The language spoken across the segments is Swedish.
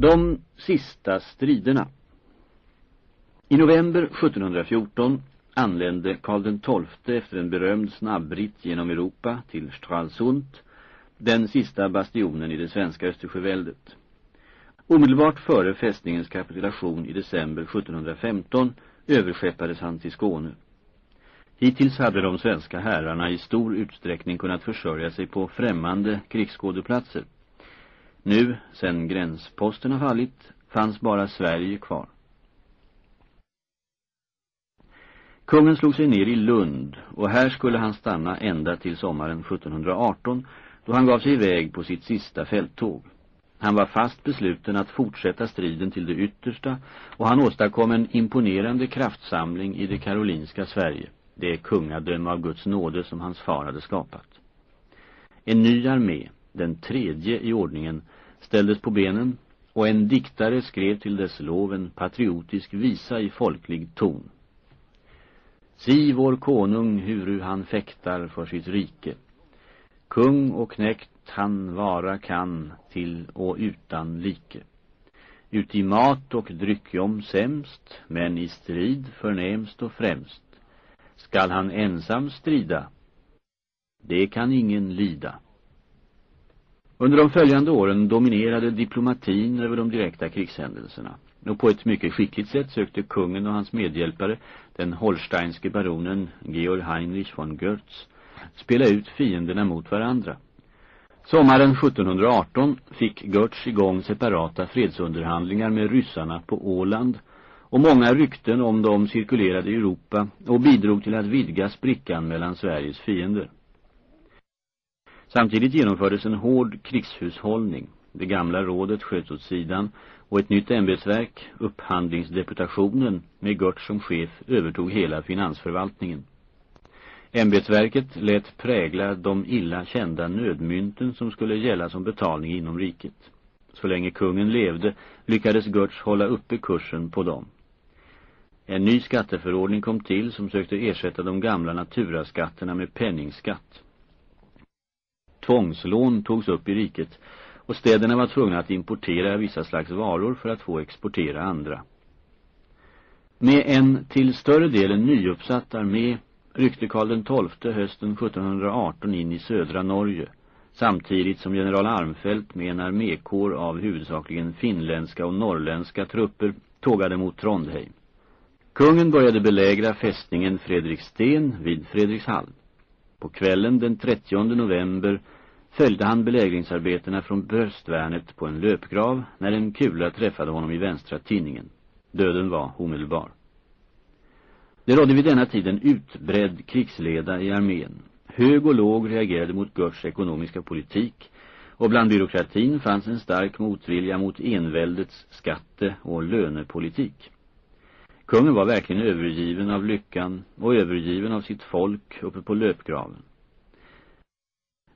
De sista striderna I november 1714 anlände Karl XII efter en berömd snabbritt genom Europa till Stralsund, den sista bastionen i det svenska Östersjöväldet. Omedelbart före fästningens kapitulation i december 1715 överskeppades han till Skåne. Hittills hade de svenska herrarna i stor utsträckning kunnat försörja sig på främmande krigsskådeplatser. Nu, sedan gränsposten har fallit, fanns bara Sverige kvar. Kungen slog sig ner i Lund och här skulle han stanna ända till sommaren 1718 då han gav sig iväg på sitt sista fälttåg. Han var fast besluten att fortsätta striden till det yttersta och han åstadkom en imponerande kraftsamling i det karolinska Sverige, det kungadöme av Guds nåde som hans far hade skapat. En ny armé, den tredje i ordningen, ställdes på benen och en diktare skrev till dess lov en patriotisk visa i folklig ton. Si vår konung huru han fäktar för sitt rike. Kung och knäckt han vara kan till och utan like. Uti mat och dryckjom sämst, men i strid förnämst och främst. Skall han ensam strida? Det kan ingen lida. Under de följande åren dominerade diplomatin över de direkta krigshändelserna. Och på ett mycket skickligt sätt sökte kungen och hans medhjälpare, den holsteinske baronen Georg Heinrich von Goertz, spela ut fienderna mot varandra. Sommaren 1718 fick Goertz igång separata fredsunderhandlingar med ryssarna på Åland och många rykten om dem cirkulerade i Europa och bidrog till att vidga sprickan mellan Sveriges fiender. Samtidigt genomfördes en hård krigshushållning. Det gamla rådet sköts åt sidan och ett nytt ämbetsverk, upphandlingsdeputationen med Gert som chef, övertog hela finansförvaltningen. Ämbetsverket lät prägla de illa kända nödmynten som skulle gälla som betalning inom riket. Så länge kungen levde lyckades Gertz hålla uppe kursen på dem. En ny skatteförordning kom till som sökte ersätta de gamla naturaskatterna med penningskatt. Tvångslån togs upp i riket och städerna var tvungna att importera vissa slags varor för att få exportera andra. Med en till större delen nyuppsatt armé ryckte Karl XII hösten 1718 in i södra Norge, samtidigt som general Armfelt med en armékår av huvudsakligen finländska och norrländska trupper tågade mot Trondheim. Kungen började belägra fästningen Fredriksten vid Fredrikshall. På kvällen den 30 november följde han belägringsarbetena från bröstvärnet på en löpgrav när en kula träffade honom i vänstra tinningen. Döden var omedelbar. Det rådde vid denna tid en utbredd krigsleda i armén. Hög och låg reagerade mot Görs ekonomiska politik och bland byråkratin fanns en stark motvilja mot enväldets skatte- och lönepolitik. Kungen var verkligen övergiven av lyckan och övergiven av sitt folk uppe på löpgraven.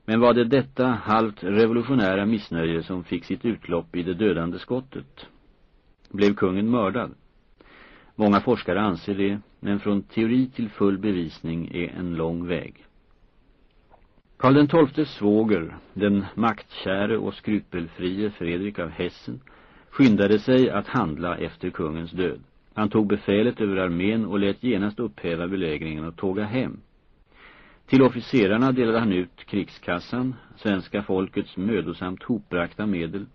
Men var det detta halvt revolutionära missnöje som fick sitt utlopp i det dödande skottet? Blev kungen mördad? Många forskare anser det, men från teori till full bevisning är en lång väg. Karl XIIs svåger, den maktkäre och skrupelfrie Fredrik av Hessen, skyndade sig att handla efter kungens död. Han tog befälet över armén och lät genast upphäva belägringen och tåga hem. Till officerarna delade han ut krigskassan, svenska folkets mödosamt hopbrakta medel,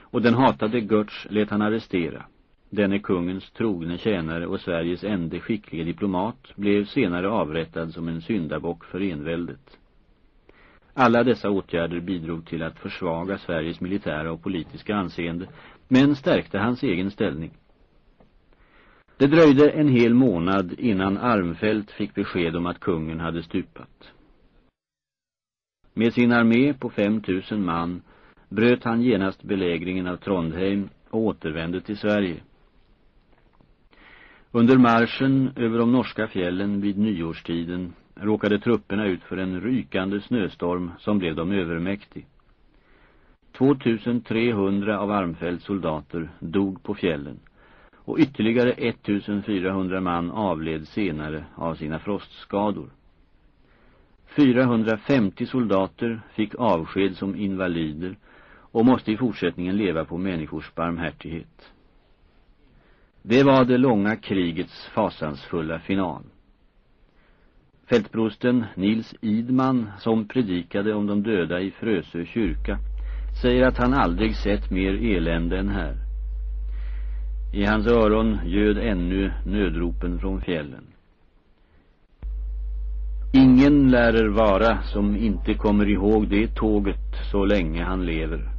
och den hatade Götz lät han arrestera. Denne kungens trogne tjänare och Sveriges enda skickliga diplomat blev senare avrättad som en syndabock för enväldet. Alla dessa åtgärder bidrog till att försvaga Sveriges militära och politiska anseende, men stärkte hans egen ställning. Det dröjde en hel månad innan Armfält fick besked om att kungen hade stupat. Med sin armé på 5000 man bröt han genast belägringen av Trondheim och återvände till Sverige. Under marschen över de norska fjällen vid nyårstiden råkade trupperna ut för en rykande snöstorm som blev dem övermäktig. 2300 av Armfälts soldater dog på fjällen och ytterligare 1400 man avled senare av sina frostskador. 450 soldater fick avsked som invalider och måste i fortsättningen leva på människors barmhärtighet. Det var det långa krigets fasansfulla final. Fältprosten Nils Idman, som predikade om de döda i Frösö kyrka, säger att han aldrig sett mer elände än här. I hans öron göd ännu nödropen från fjällen. Ingen lärer vara som inte kommer ihåg det tåget så länge han lever.